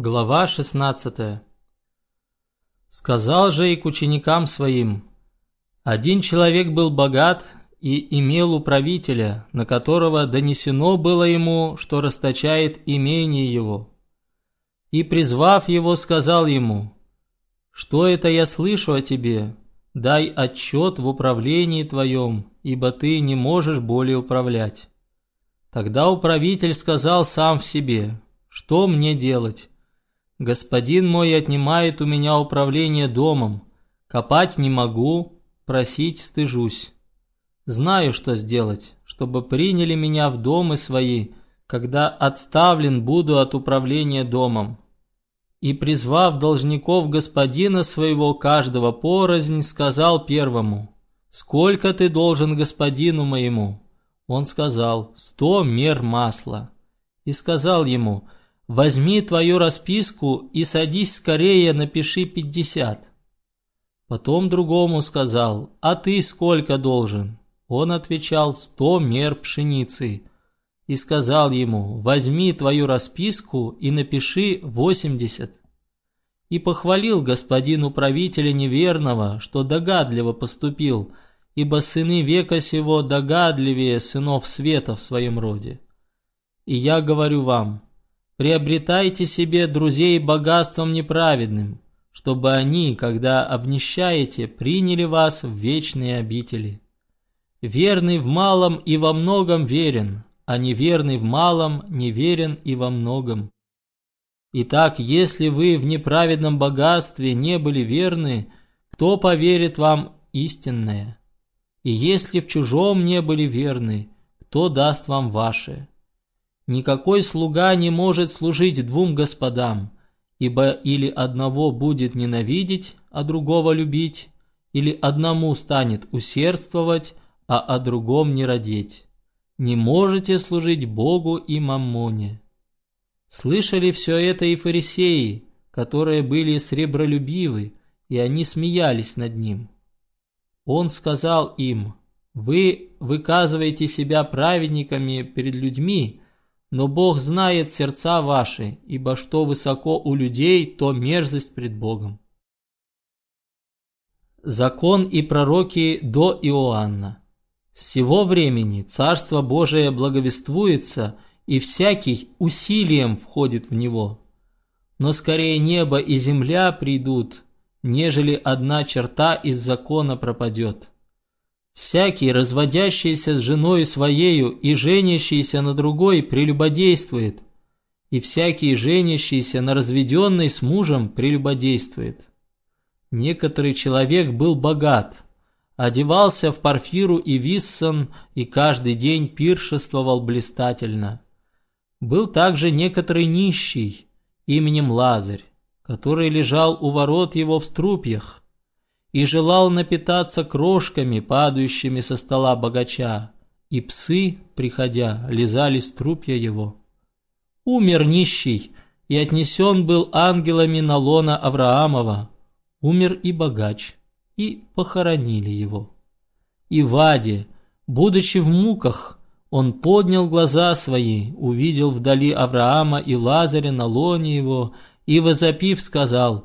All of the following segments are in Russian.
Глава 16 Сказал же и к ученикам своим, «Один человек был богат и имел управителя, на которого донесено было ему, что расточает имение его. И, призвав его, сказал ему, «Что это я слышу о тебе? Дай отчет в управлении твоем, ибо ты не можешь более управлять». Тогда управитель сказал сам в себе, «Что мне делать? Господин мой отнимает у меня управление домом. Копать не могу, просить стыжусь. Знаю, что сделать, чтобы приняли меня в домы свои, когда отставлен буду от управления домом. И, призвав должников господина своего каждого порознь, сказал первому, «Сколько ты должен господину моему?» Он сказал, «Сто мер масла». И сказал ему, Возьми твою расписку и садись скорее, напиши пятьдесят. Потом другому сказал, а ты сколько должен? Он отвечал, сто мер пшеницы. И сказал ему, возьми твою расписку и напиши восемьдесят. И похвалил господин управителя неверного, что догадливо поступил, ибо сыны века сего догадливее сынов света в своем роде. И я говорю вам, Приобретайте себе друзей богатством неправедным, чтобы они, когда обнищаете, приняли вас в вечные обители. Верный в малом и во многом верен, а неверный в малом неверен и во многом. Итак, если вы в неправедном богатстве не были верны, кто поверит вам истинное? И если в чужом не были верны, кто даст вам ваше? Никакой слуга не может служить двум господам, ибо или одного будет ненавидеть, а другого любить, или одному станет усердствовать, а о другом не родить. Не можете служить Богу и маммоне. Слышали все это и фарисеи, которые были сребролюбивы, и они смеялись над ним. Он сказал им, «Вы выказываете себя праведниками перед людьми, но Бог знает сердца ваши, ибо что высоко у людей, то мерзость пред Богом. Закон и пророки до Иоанна. С сего времени Царство Божие благовествуется, и всякий усилием входит в него. Но скорее небо и земля придут, нежели одна черта из закона пропадет. Всякий, разводящийся с женой своею и женящийся на другой, прелюбодействует, и всякий, женящийся на разведенной с мужем, прелюбодействует. Некоторый человек был богат, одевался в парфиру и виссон и каждый день пиршествовал блистательно. Был также некоторый нищий, именем Лазарь, который лежал у ворот его в струпьях, и желал напитаться крошками, падающими со стола богача, и псы, приходя, лизали струпья его. Умер нищий, и отнесен был ангелами на лона Авраамова, умер и богач, и похоронили его. И Ваде, будучи в муках, он поднял глаза свои, увидел вдали Авраама и Лазаря на лоне его, и, возопив, сказал,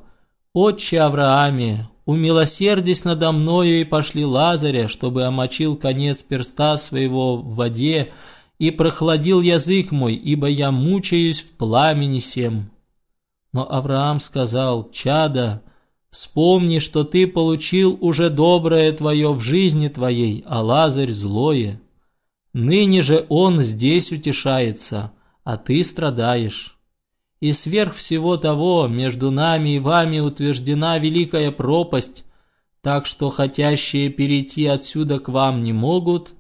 «Отче Аврааме, умилосердись надо мною и пошли Лазаря, чтобы омочил конец перста своего в воде и прохладил язык мой, ибо я мучаюсь в пламени сем». Но Авраам сказал, «Чада, вспомни, что ты получил уже доброе твое в жизни твоей, а Лазарь злое. Ныне же он здесь утешается, а ты страдаешь». И сверх всего того, между нами и вами утверждена великая пропасть, так что хотящие перейти отсюда к вам не могут,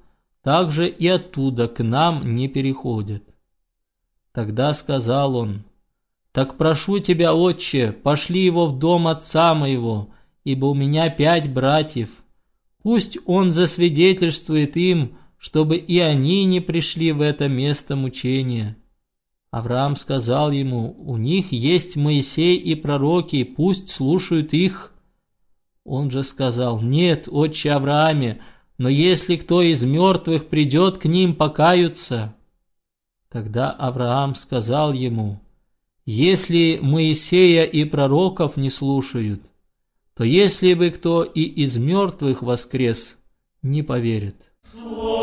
так же и оттуда к нам не переходят. Тогда сказал он, «Так прошу тебя, отче, пошли его в дом отца моего, ибо у меня пять братьев. Пусть он засвидетельствует им, чтобы и они не пришли в это место мучения». Авраам сказал ему, «У них есть Моисей и пророки, пусть слушают их». Он же сказал, «Нет, отче Аврааме, но если кто из мертвых придет к ним, покаются». Тогда Авраам сказал ему, Если Моисея и пророков не слушают, то если бы кто и из мертвых воскрес, не поверит. Слово